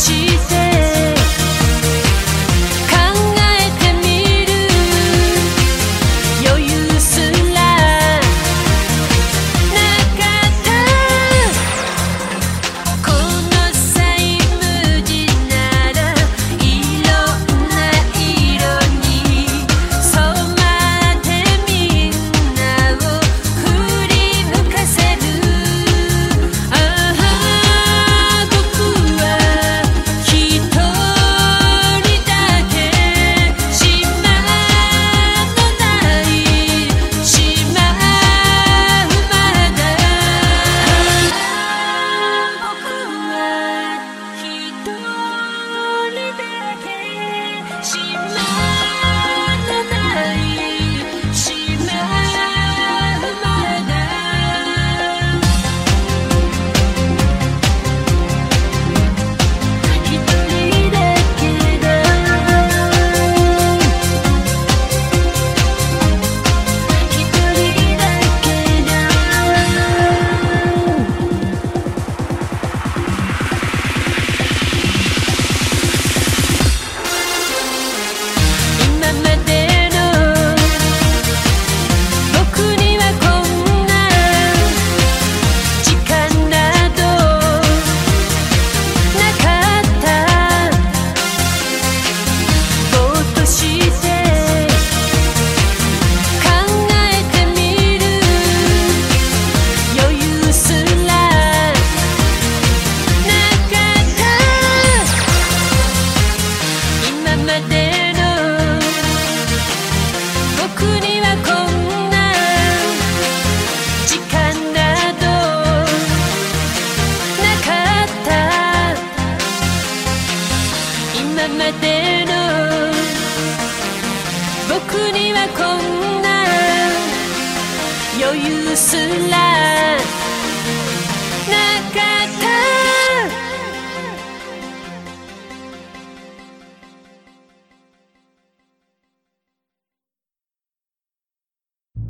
다시 てる。僕にはこんな余裕すら。